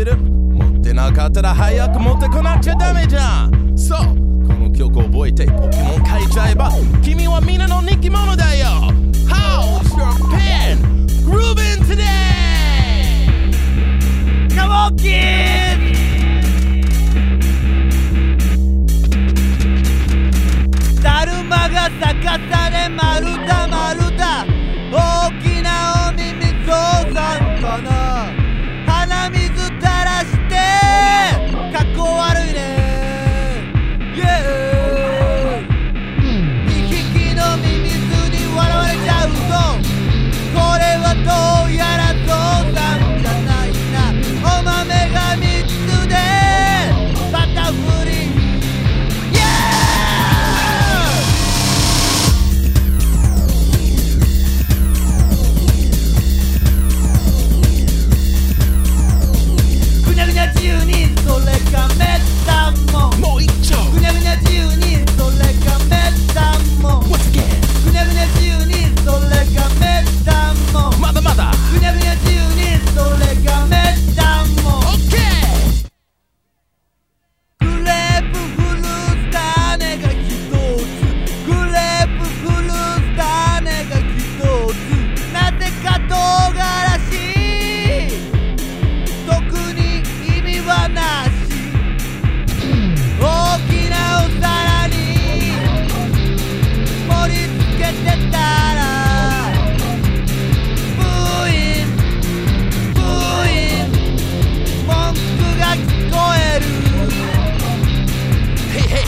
ってる持ってなかったら早く持ってこなきゃダメじゃんそうこの曲覚えてポケモン変いちゃえば君はみんなの人気者だよ How's your pen? Groovin' today? Come on kid! だるまが逆さで丸太丸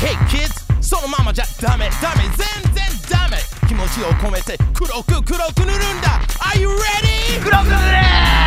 Hey kids. そのままじゃダメ。ダメ。全然ダメ。気持ちを込めて黒く黒く塗るんだ。Are you ready? 黒く塗れ！